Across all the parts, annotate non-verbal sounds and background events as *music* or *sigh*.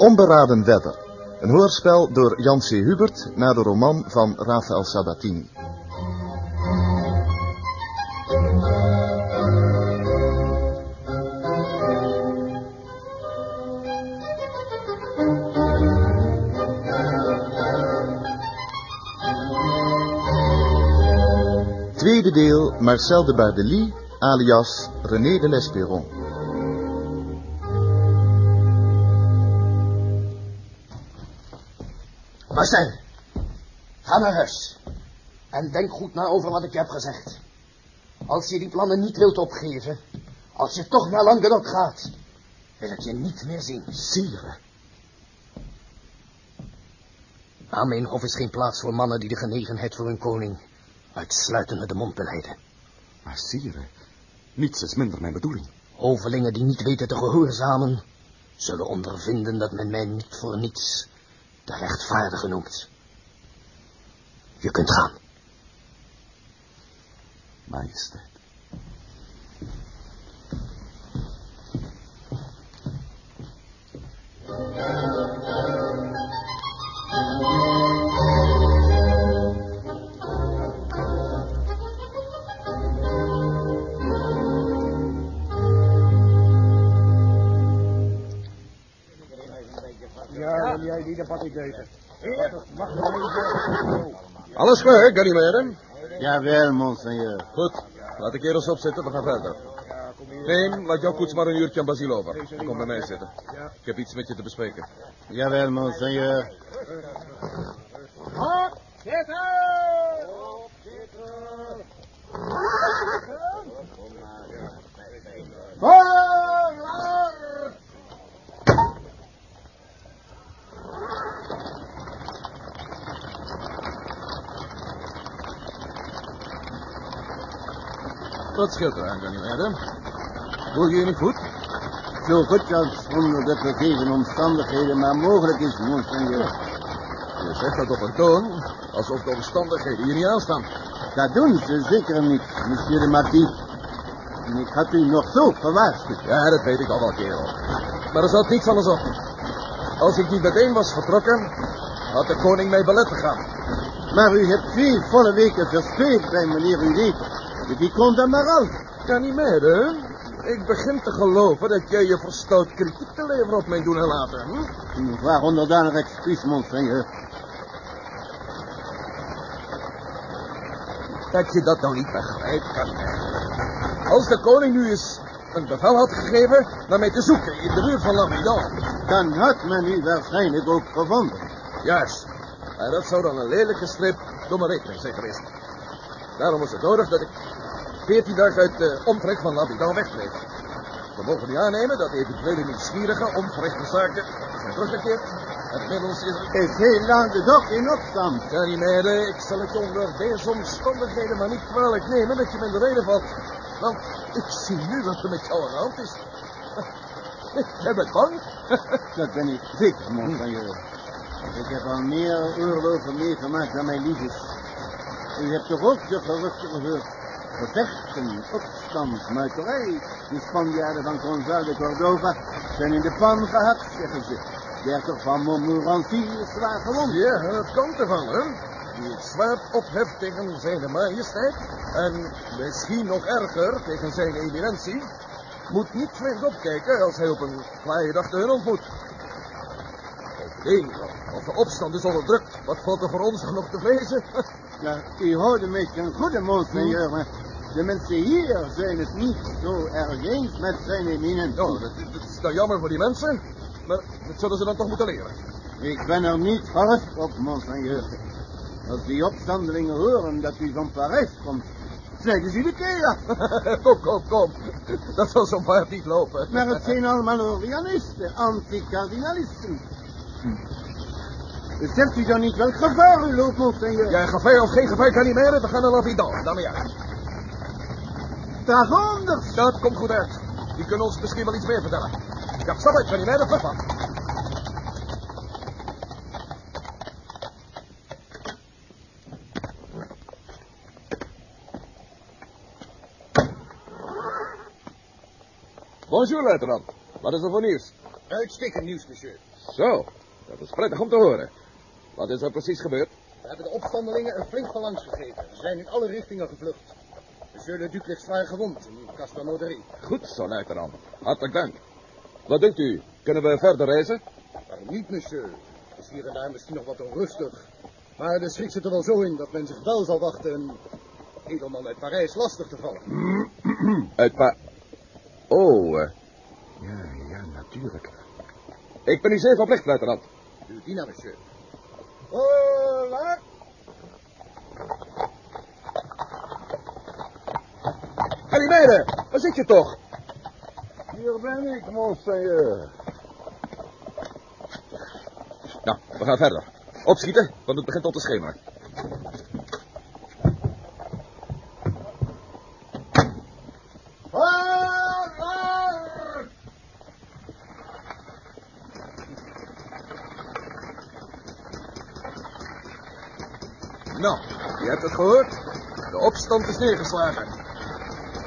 De Onberaden Wedder. Een hoorspel door Jan C. Hubert naar de roman van Rafael Sabatini. Tweede deel Marcel de Bardely alias René de Lesperon. Marcel, ga naar huis. En denk goed na over wat ik je heb gezegd. Als je die plannen niet wilt opgeven, als je toch naar Languedoc gaat, wil ik je niet meer zien. Sire, Ameenhof is geen plaats voor mannen die de genegenheid voor hun koning uitsluitend de mond beleiden. Maar sire, niets is minder mijn bedoeling. Hovelingen die niet weten te gehoorzamen, zullen ondervinden dat men mij niet voor niets de rechtvaardige noemt. Je kunt gaan. Majesteit. Alles klaar, Ganymede? Jawel, monseigneur. Goed, laat de kerels opzitten, we gaan verder. Neem, laat jouw koets maar een uurtje aan Basil over. Kom bij mij zitten. Ik heb iets met je te bespreken. Jawel, monseigneur. Wat scheelt er aan, Ganymede? Voel je je niet goed? Zo goed als onder de gegeven omstandigheden maar mogelijk is, monseigneur. Je zegt dat op een toon alsof de omstandigheden hier niet aanstaan. Dat doen ze zeker niet, monsieur de marquis. Ik had u nog zo gewaarschuwd. Ja, dat weet ik al wel, kerel. Maar er zat niets anders op. Als ik niet meteen was vertrokken, had de koning mij belet te gaan. Maar u hebt twee volle weken verspeeld bij meneer uw leven. De vicomte Amaral. Ganymede, ik begin te geloven dat jij je verstout kritiek te leveren op mijn doen en laten. Hm? Waar onderdanig excuus, monseigneur. Dat je dat nou niet begrijpt, Ganymede. Als de koning nu eens een bevel had gegeven naar mij te zoeken in de buurt van Lamidon. Dan had men u waarschijnlijk ook gevonden. Juist. En dat zou dan een lelijke strip door mijn rekening zijn geweest. Daarom was het nodig dat ik veertien dagen uit de omtrek van Labidan wegbleef. We mogen nu aannemen dat eventuele nieuwsgierige onverrichte zaken zijn teruggekeerd. En inmiddels is. Is heel lang de dok in opstand. Ganymede, ik zal het onder deze omstandigheden maar niet kwalijk nemen dat je me in de reden valt. Want ik zie nu wat er met jou aan de hand is. *laughs* Jij bent bang? *laughs* Dat ben ik zeker, monseigneur. Ik heb al meer oorlogen meegemaakt dan mijn lief is. U hebt toch ook de geruchten gehoord? Gevechten, opstand, muiterij. De Spanjaarden van Gonzalo de Cordova zijn in de pan gehad, zeggen ze. Dertig van Montmorency is zwaar gewond. Ja, dat komt ervan, hè? Die het zwaard opheft tegen zijn majesteit. En misschien nog erger tegen zijn eminentie. Moet niet vreemd opkijken als hij op een kwaaie dag de hun ontmoet. Bovendien, als de opstand is onderdrukt, wat valt er voor ons nog te vrezen? *laughs* Ja, u houdt een beetje een goede monseigneur, maar de mensen hier zijn het niet zo erg eens met zijn eminentie. Nou, dat, dat is dan jammer voor die mensen. Maar dat zullen ze dan toch moeten leren. Ik ben er niet verrast op, monseigneur. Als die opstandelingen horen dat u van Parijs komt, snijden ze de keel *laughs* af. kom, kom, kom. Dat zal zo'n paard niet lopen. Maar het zijn allemaal Orianisten, Beseft u dan niet welk gevaar u loopt, monseigneur? Ja, gevaar of geen gevaar kan niet meer. We gaan naar Lavidan, dan maar ja. Dragonders! Dat komt goed uit. Die kunnen ons misschien wel iets meer vertellen. Ja, stap uit, kan niet meer, van. Bonjour, luitenant. Wat is er voor nieuws? Uitstekend nieuws, monsieur. Zo, dat is prettig om te horen. Wat is er precies gebeurd? We hebben de opstandelingen een flink verlangs gegeven. Ze zijn in alle richtingen gevlucht. Monsieur le Duc ligt zwaar gewond in Castelnaudary. Goed zo, luitenant. Hartelijk dank. Wat denkt u? Kunnen we verder reizen? Waarom niet, monsieur? Het is hier en daar misschien nog wat onrustig. Maar de schrik zit er wel zo in dat men zich wel zal wachten een edelman uit Parijs lastig te vallen. *clears throat* Uit Pa... Oh, eh, Ja, ja, natuurlijk. ik ben u zeer verplicht, luitenant. Uw dienaar, monsieur. Hola! Calimere, waar zit je toch? Hier ben ik, monseigneur. Nou, we gaan verder. Opschieten, want het begint al te schemeren. Hola! Nou, je hebt het gehoord. De opstand is neergeslagen.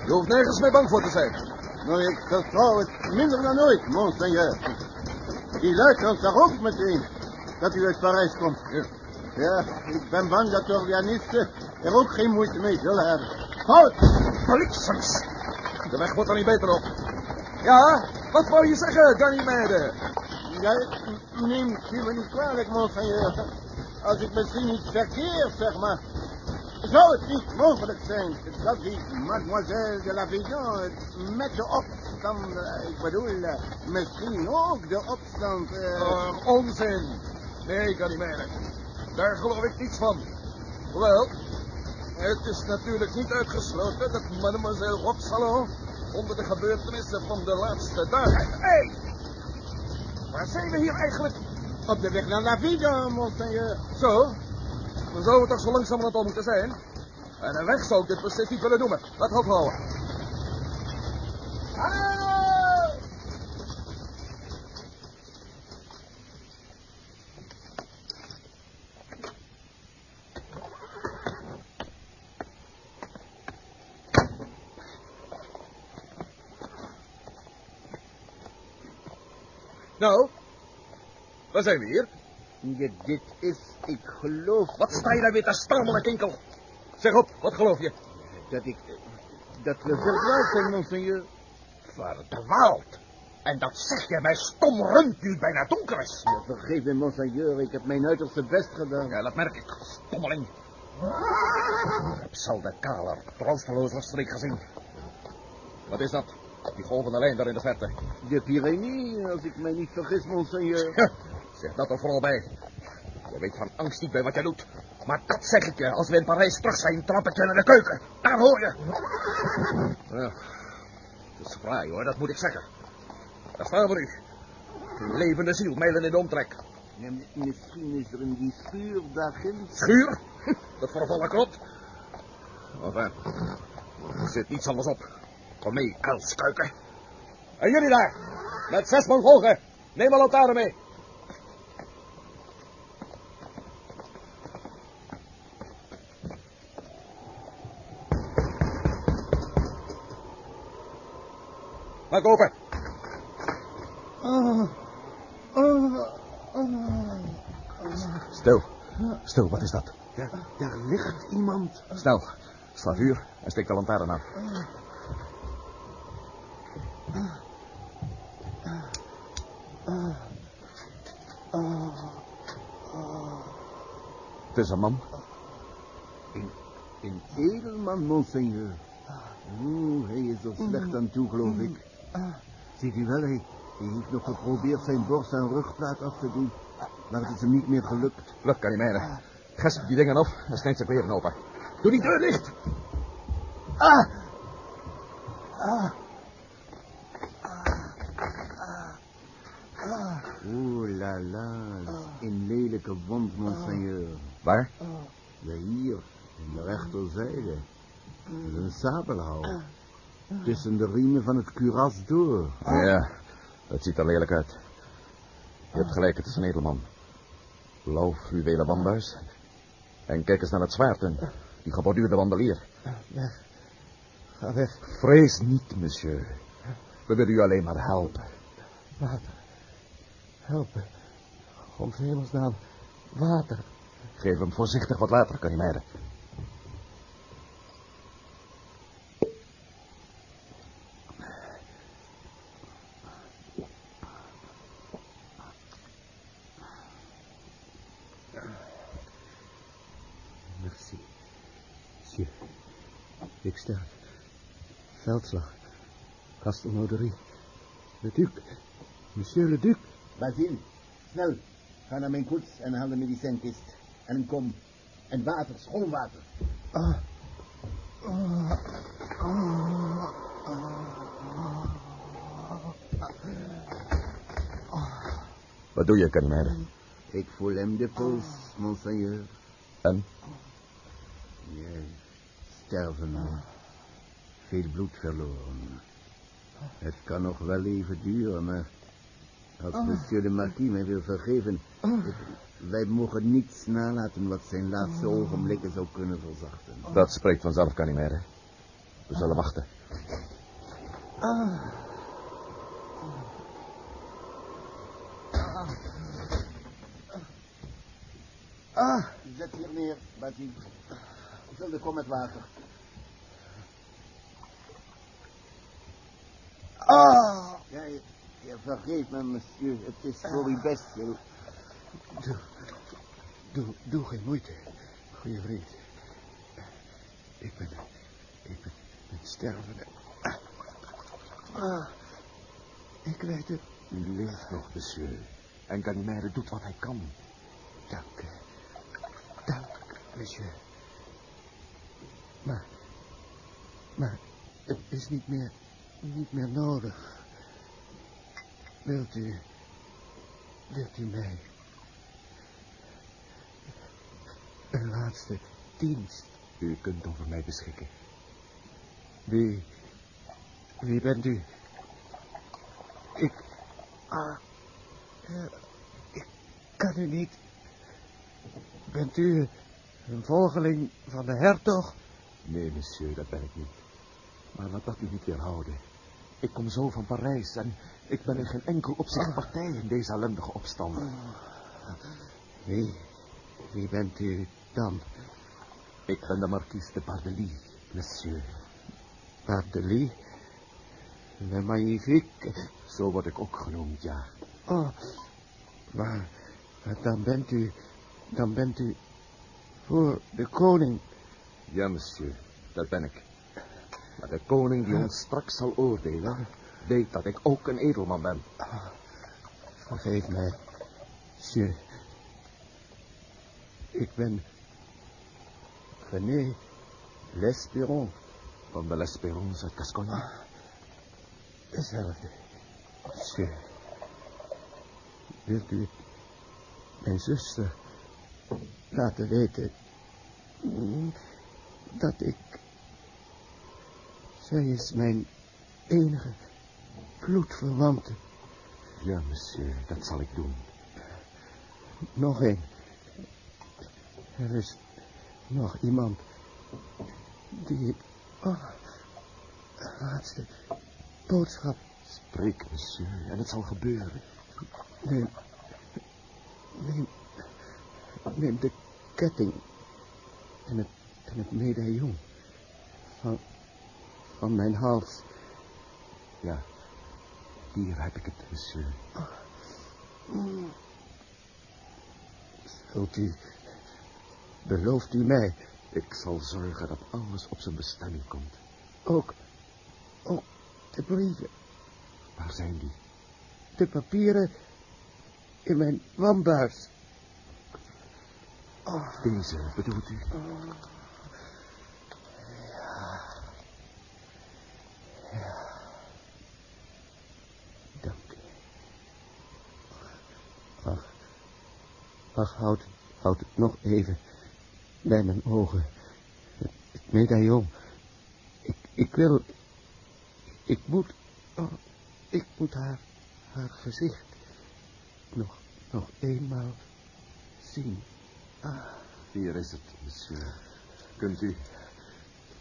Je hoeft nergens meer bang voor te zijn. Nou, ik vertrouw het minder dan ooit, monseigneur. Die luitenant zag ook meteen dat u uit Parijs komt. Ja. Ja, ik ben bang dat de organisten er ook geen moeite mee zullen hebben. Houd! Bliksems. De weg wordt er niet beter op. Ja, wat wou je zeggen, Ganymede? Ja, neemt u me niet kwalijk, monseigneur. Als ik misschien iets verkeerd zeg, maar... Zou het niet mogelijk zijn dat die mademoiselle de la Vision met de opstand... eh, ik bedoel, eh, misschien ook de opstand... eh, Oh, onzin. Nee, Ganymede. Daar geloof ik niets van. Wel, het is natuurlijk niet uitgesloten dat mademoiselle Roxalon onder de gebeurtenissen van de laatste dagen... Hé! Hey! Waar zijn we hier eigenlijk? op de weg naar la Vision, monseigneur. Zo, dan zouden we toch zo langzamerhand al moeten zijn. En een weg zou ik dit precies niet willen noemen. Laat ophouden. Nou, waar zijn we hier? Ja, dit is, ik geloof Wat sta je daar weer te stammelen, kinkel? Zeg op, wat geloof je? dat ik... dat we verdwaald zijn, monseigneur. Verdwaald. En dat zeg je mij stom rund nu het bijna donker is. Ja, vergeef me, monseigneur, ik heb mijn uiterste best gedaan. Ja, dat merk ik, stommeling. Zal de kaler troosteloos streek gezien. Wat is dat? Die golvende lijn daar in de verte. De Pyrenee, als ik mij niet vergis, monseigneur. Zeg dat er vooral bij. Je weet van angst niet bij wat je doet. Maar dat zeg ik je, als we in Parijs terug zijn, trap ik je in de keuken. Daar hoor je. Ja, het is fraai hoor, dat moet ik zeggen. Daar staan we nu. Een levende ziel, mijlen in de omtrek. Ja, misschien is er in die schuur daar ginds... Schuur? *laughs* Dat vervallen klopt. Enfin, er zit niets anders op. Kom mee, uilskuiken. En jullie daar, met zes man volgen. Neem een lantaarn mee. Maak open. Stil. Stil, wat is dat? Daar, daar ligt iemand. Snel, sla vuur en steek de lantaarn aan. Het is een man. Een edelman, monseigneur. Oeh, hij is er slecht aan toe, geloof ik. Ziet u wel, hij, hij heeft nog geprobeerd zijn borst en rugplaat af te doen. Maar het is hem niet meer gelukt. Lucht kan niet mijnen. Gesp die dingen op en snijdt zijn kleren open. Doe die deur dicht. Oeh la la, een lelijke wond, monseigneur. Waar? Ja, hier, in de rechterzijde. Dat is een sabelhouw. Tussen de riemen van het kuras door. Ja, dat ziet er lelijk uit. Je hebt gelijk, het is een edelman. Blauw fluwelen wambuis. En kijk eens naar het zwaard en die geborduurde wandelier. Weg. Ga weg. Vrees niet, monsieur. We willen u alleen maar helpen. Water. Helpen. om hemelsnaam, water. Geef hem voorzichtig wat water, Canimere. Merci. Monsieur. Ik sterf. Veldslag. Castelnauderie. Le Duc. Monsieur le Duc. Basil, snel. Ga naar mijn koets en haal de medicijnkist. En een kom. En water, schoon water. Ah. Wat doe je, Canimere? Ik voel hem de pols, monseigneur. En? Ja, sterven. Veel bloed verloren. Het kan nog wel even duren, maar... Als monsieur de marquis mij wil vergeven... ik- wij mogen niets nalaten wat zijn laatste ogenblikken zou kunnen verzachten. Dat spreekt vanzelf, Canimere. We zullen wachten. Ah, zet hier neer, Basil. Vul de kom met water. Ah! Ja, je, je vergeet me, monsieur. Het is voor uw best. Doe, doe, doe geen moeite, goede vriend. Ik ben, ik ben, ben stervende. Ah, ik weet het. U leeft nog, monsieur. En Canimere doet wat hij kan. Dank, eh, dank, monsieur. Maar, maar, het is niet meer, niet meer nodig. Wilt u, wilt u mij een laatste dienst? U kunt over mij beschikken. Wie, wie bent u? Ik, ah, ja, ik kan u niet. Bent u een volgeling van de hertog? Nee, monsieur, dat ben ik niet. Maar laat dat u niet weerhouden. Ik kom zo van Parijs en ik ben in geen enkel opzicht partij in deze ellendige opstand. Wie, wie bent u dan? Ik ben de marquise de Pardelis, monsieur. Pardelis? Le Magnifique? Zo word ik ook genoemd, ja. Oh, maar dan bent u, dan bent u voor de koning. Ja, monsieur, dat ben ik. Maar de koning die ons straks zal oordelen, weet dat ik ook een edelman ben. Vergeef mij, monsieur. Ik ben René L'Espéron. Van de L'Espérance uit Gascogne. Dezelfde. Monsieur. Wilt u het mijn zuster laten weten mm, dat ik... Zij is mijn enige bloedverwante. Ja, monsieur, dat zal ik doen. Nog één. Er is nog iemand die. Oh, laatste boodschap Spreek, monsieur, en het zal gebeuren. Neem, neem, neem de ketting en het, en het medaillon van, van mijn hals. Ja, hier heb ik het, monsieur. Zult u, belooft u mij Ik zal zorgen dat alles op zijn bestemming komt. ook, ook de brieven, Waar zijn die? de papieren in mijn wambuis. Deze, bedoelt u? Ach, houd, houd het nog even bij mijn ogen. Het, het medaillon. Ik, ik wil, ik moet, oh, ik moet haar, haar gezicht nog, nog eenmaal zien. Hier is het, monsieur. Kunt u,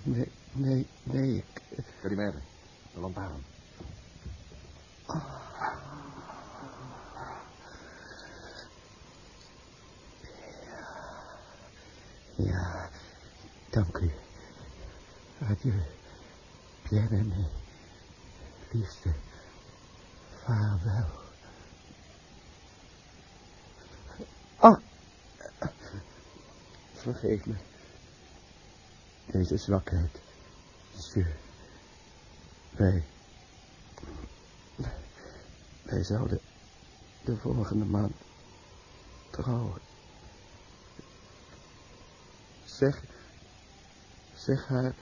Nee, nee, nee, ik, Calimere, de lantaarn. Ja, dank u. Adieu, Pierre Aimé. Liefste, vaarwel. Ah, vergeef me. Deze zwakheid. Monsieur. Wij... Wij zouden de volgende maand trouwen. Zeg... Haar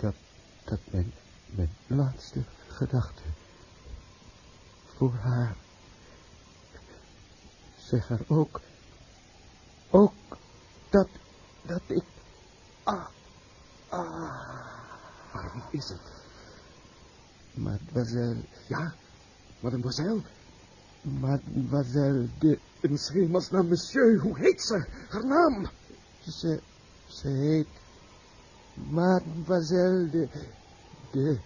dat, dat mijn, mijn laatste gedachte voor haar. Zeg haar ook, ook dat, dat ik, ah, ah. Maar wie is het? Mademoiselle, Ja, mademoiselle. mademoiselle de, In hemelsnaam, monsieur, hoe heet ze? Haar naam? Ze, ze heet mademoiselle de, de,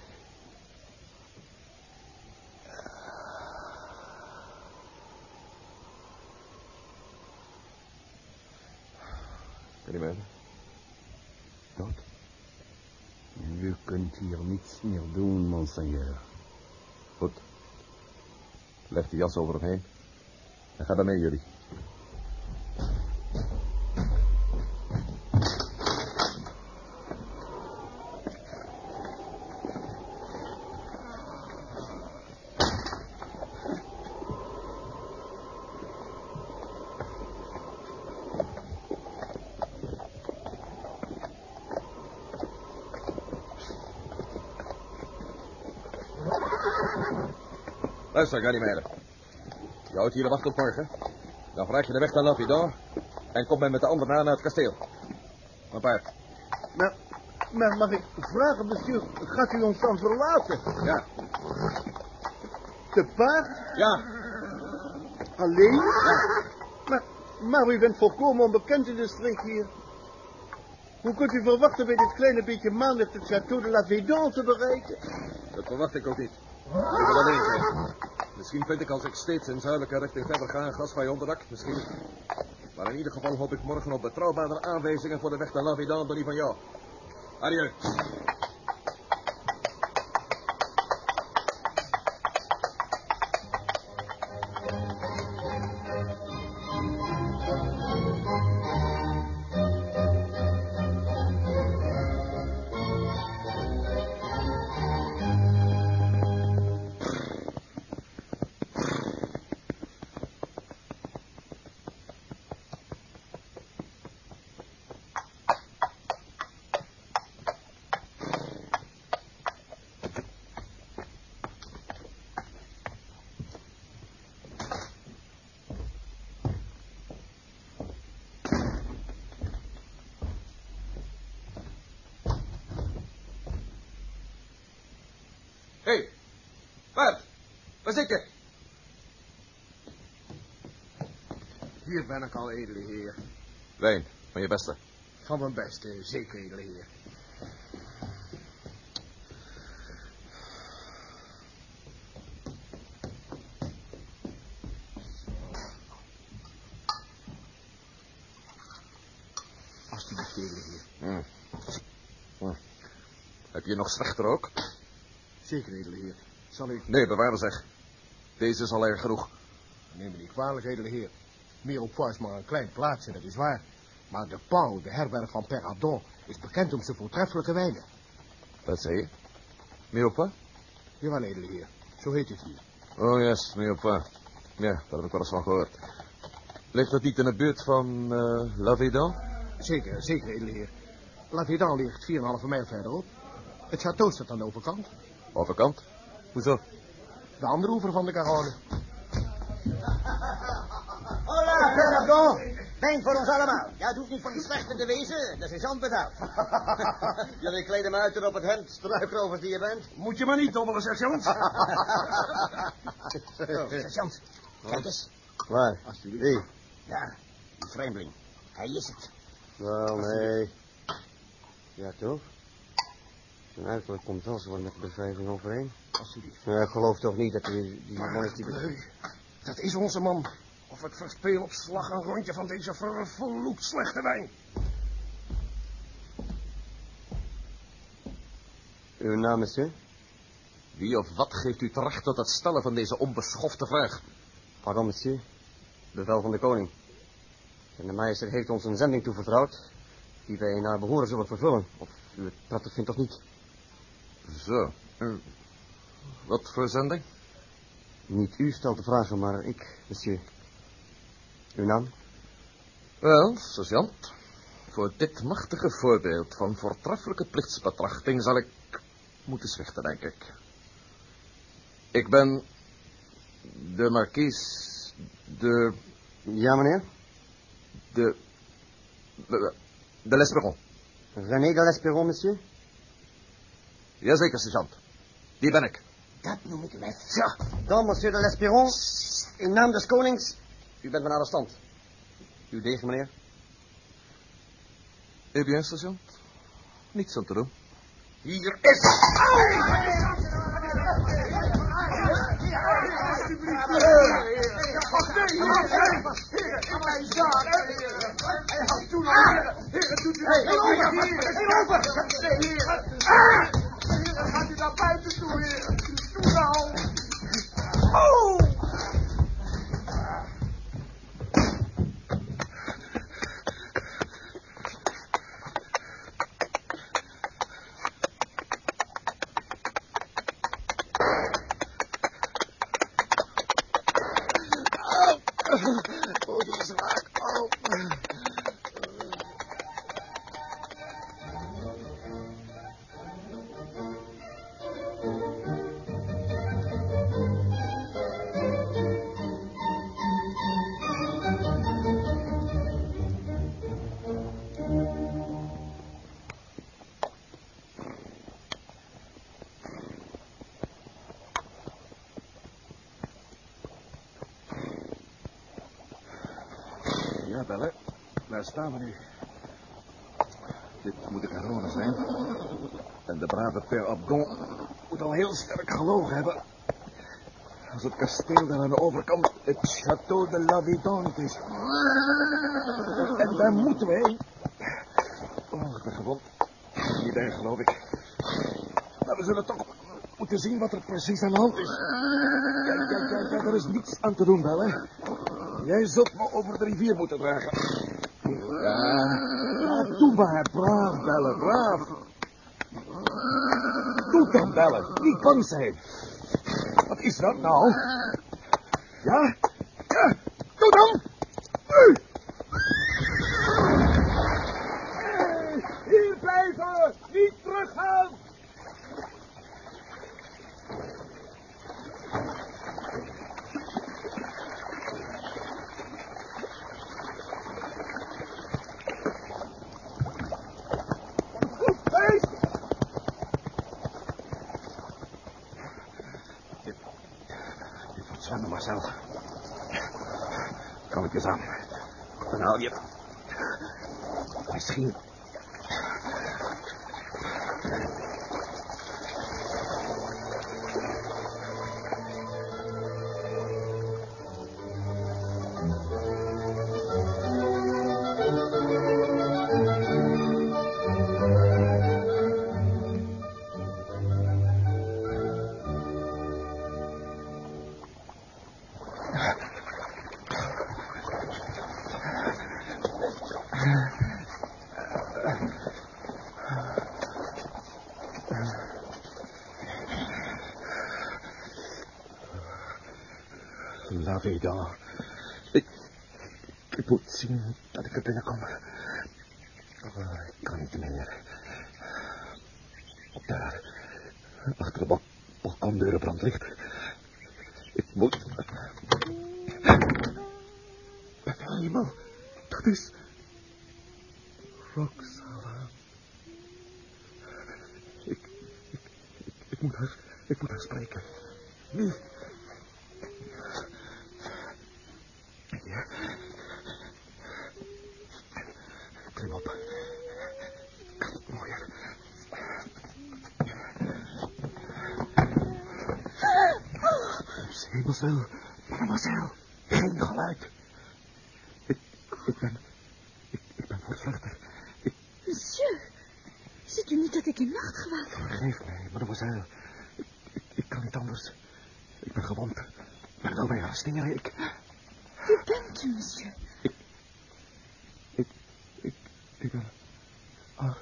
Kan je mee? Dood. U kunt hier niets meer doen, monseigneur. Goed. Leg die jas over hem heen. En ga daarmee, jullie. Luister, Ganymede. Je houdt hier de wacht tot morgen. Dan vraag je de weg naar Lapidor. En kom mij met de anderen na naar het kasteel. Een paard. Maar, maar mag ik vragen, monsieur, gaat u ons dan verlaten? Ja. Te paard? Ja. Alleen? Maar, maar u bent volkomen onbekend in de streek hier. Hoe kunt u verwachten bij dit kleine beetje maanlicht het château de la Védon te bereiken? Dat verwacht ik ook niet. Ik wil alleen zijn. Misschien vind ik als ik steeds in zuidelijke richting verder ga een onderdak. Misschien niet. Maar in ieder geval hoop ik morgen op betrouwbare aanwijzingen voor de weg naar Lavidan dan die van jou. Adieu. Je? Hier ben ik al, edele heer. Wijn, van je beste. Van mijn beste, zeker, edele heer. Alsjeblieft, edele heer. Hm. Hm. Heb je nog slechter ook? Zeker, edele heer. Zal ik... Nee, bewaar me zeg. Deze is al erg genoeg. Neem me niet kwalijk, edele heer. Mirepoix is maar een klein plaatsje, dat is waar. Maar de Pauw, de herberg van Perradon, is bekend om zijn voortreffelijke wijnen. Wat zei je? Miopa? Jawel, edele heer. Zo heet het hier. Oh, yes, Miopa. Ja, daar heb ik wel eens van gehoord. Ligt dat niet in de buurt van uh, La Védan? Zeker, zeker, edele heer. La Védan ligt 4,5 mijl verderop. Het château staat aan de overkant. Overkant? Hoezo? De andere oever van de Garonne. *laughs* Hola, Perradon. Wijn voor ons allemaal. Ja, het hoeft niet van die slechte te wezen. Dat is zand betaald. *laughs* Jullie kleden me uit op het hemd, struikrovers die je bent. Moet je maar niet dobbelen, sergeant. *laughs* Oh, sergeant, kijk eens. Waar? Wie? Daar, die vreemdeling. Hij is het. Wel, nee. Ja, toch? Nou, en uiterlijk komt wel zo met de beschrijving overeen. Alsjeblieft. Ik geloof toch niet dat die, die maar, man is die... Dat is onze man. Of ik verspeel op slag een rondje van deze vervloekt slechte wijn. Uw naam is? Wie of wat geeft u terecht tot het stellen van deze onbeschofte vraag? Pardon, monsieur. Bevel van de koning. En de meester heeft ons een zending toevertrouwd... die wij naar behoren zullen vervullen. Of u het prettig vindt of niet. Zo. Wat voor zending? Niet u stelt de vragen, maar ik, monsieur. Uw naam? Wel, sergeant. Voor dit machtige voorbeeld van voortreffelijke plichtsbetrachting zal ik moeten zwichten, denk ik. Ik ben de markies, de, Ja, meneer? de, de, de L'Esperon. René de l'Esperon, monsieur? Jazeker, sergeant. Die ben ik. Dat noem ik lef. Ja, dan, monsieur de l'Esperon. In naam des konings. U bent mijn arrestant. Uw degen, meneer? Eh bien, sergeant. Niets aan te doen. Hier is... U naar buiten toe, heer. Doe nou. Ja, staan we nu. Dit moet de Carone zijn. En de brave Père Abgon moet al heel sterk gelogen hebben. Als het kasteel daar aan de overkant het Château de la Vidante is. En daar moeten we heen. Oh, ik ben gewond. Niet erg, geloof ik. Maar we zullen toch moeten zien wat er precies aan de hand is. Kijk, kijk, kijk, er is niets aan te doen, Belle. Jij zult me over de rivier moeten dragen. Ja, ja doe maar. Braaf, Belle, braaf. Doe dan, Belle. Niet bang zijn. Wat is dat nou? Ja? Ja, doe dan. Veda. Ik, ik moet zien dat ik er binnenkom. Oh, ik kan niet meer. Op daar, achter de balkondeuren brandt licht. Ik moet... Hemel, dat is... Roxala. Ik, ik, ik, moet haar, ik moet haar spreken. Ja. Klim op. Kan het mooier. Hemelswil, mademoiselle, geen geluid. Ik, ik ben, ik, ik ben voortvluchter. Ik, Monsieur, Ziet u niet dat ik in nachtgewaad... Vergeef mij, mademoiselle. Ik, ik, ik kan niet anders. Ik ben gewond. Men wil mij arresteren. Ik... Wie bent u, monsieur? Ik... Ik... Ik, ik ben... Ah...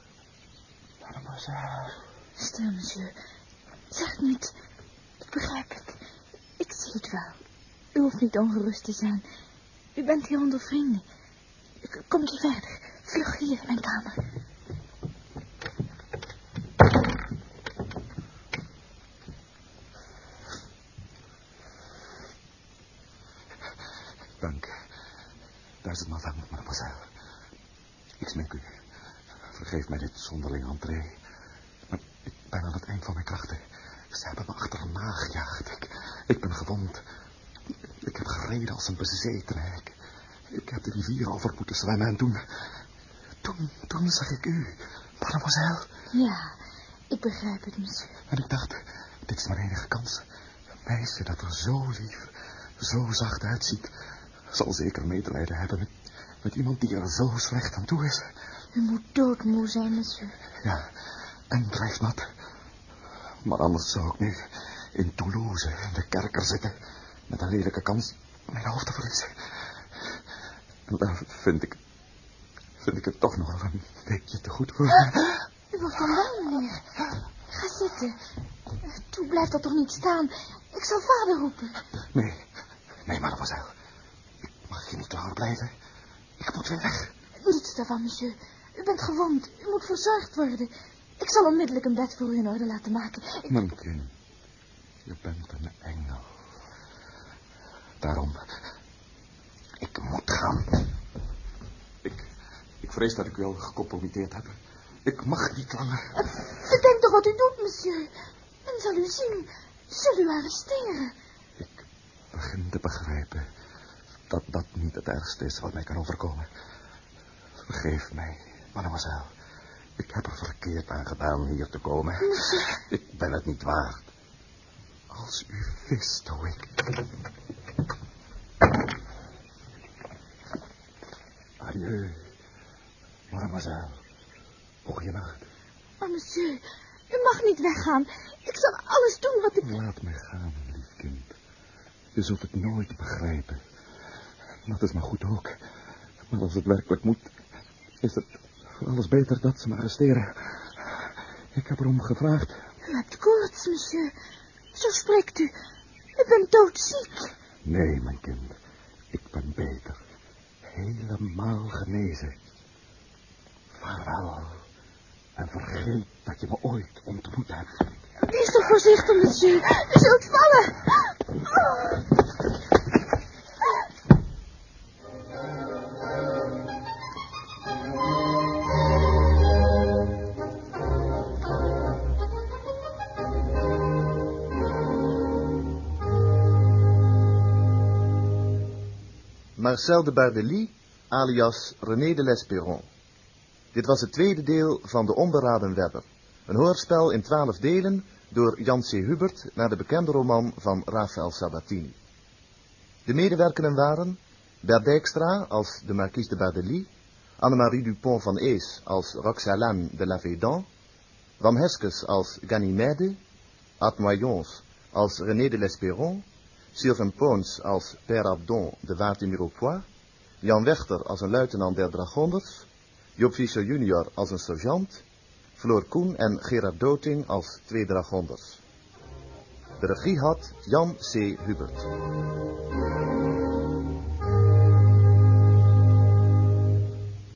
Mademoiselle... Stil, monsieur. Zeg het niet. Ik begrijp het. Ik zie het wel. U hoeft niet ongerust te zijn. U bent hier onder vrienden. Kom hier verder. Vlug hier mijn kamer. Dank. Duizendmaal dank, mademoiselle. Ik smeek u. Vergeef mij dit zonderling entree. Maar ik ben aan het eind van mijn krachten. Ze hebben me achterna gejaagd. Ik, ik ben gewond. Als een bezetene. Ik, ik heb de rivier over moeten zwemmen en toen... Toen, toen zag ik u, mademoiselle. Ja, ik begrijp het, monsieur. En ik dacht, dit is mijn enige kans. Een meisje dat er zo lief, zo zacht uitziet... zal zeker medelijden hebben met, met iemand die er zo slecht aan toe is. U moet doodmoe zijn, monsieur. Ja, en drijfnat. Maar anders zou ik nu in Toulouse in de kerker zitten... met een lelijke kans mijn hoofd te verliezen. En daar vind ik, vind ik het toch nog wel een beetje te goed voor. U wordt dan wel, meneer. Ga zitten. Toe, blijf dat toch niet staan. Ik zal vader roepen. Nee, nee, mademoiselle. Ik mag hier niet langer blijven. Ik moet weer weg. Niets daarvan, monsieur. U bent gewond. U moet verzorgd worden. Ik zal onmiddellijk een bed voor u in orde laten maken. Ik... Mijn kind, je bent een engel. Daarom, ik moet gaan. Ik, ik vrees dat ik u al gecompromitteerd heb. Ik mag niet langer. Bedenk toch wat u doet, monsieur. Men zal u zien. Zal u arresteren. Ik begin te begrijpen dat dat niet het ergste is wat mij kan overkomen. Vergeef mij, mademoiselle. Ik heb er verkeerd aan gedaan hier te komen. Ik ben het niet waard. Als u wist hoe ik... Adieu, mademoiselle. Goeienacht. Maar monsieur, u mag niet weggaan. Ik zal alles doen wat ik... Laat mij gaan, lief kind. Je zult het nooit begrijpen. Dat is maar goed ook. Maar als het werkelijk moet, is het voor alles beter dat ze me arresteren. Ik heb erom gevraagd. U hebt koorts, monsieur. Zo spreekt u. U bent doodziek. Nee, mijn kind. Ik ben beter. Helemaal genezen. Vaarwel. En vergeet dat je me ooit ontmoet hebt. Wees toch voorzichtig, monsieur. U zult vallen. Marcel de Bardely, alias René de Lesperon. Dit was het tweede deel van De Onberaden Webber. Een hoorspel in twaalf delen door Jan C. Hubert naar de bekende roman van Raphaël Sabatini. De medewerkenden waren Bert Dijkstra als de Marquise de Bardely, Annemarie Dupont van Ees als Roxalane de la Védan, Van Heskes als Ganymede, Ad als René de Lesperon, Sylvain Poons als Père Abdon de Mirepoix, Jan Wechter als een luitenant der dragonders, Job Fischer junior als een sergeant, Floor Koen en Gerard Doting als twee dragonders. De regie had Jan C. Hubert.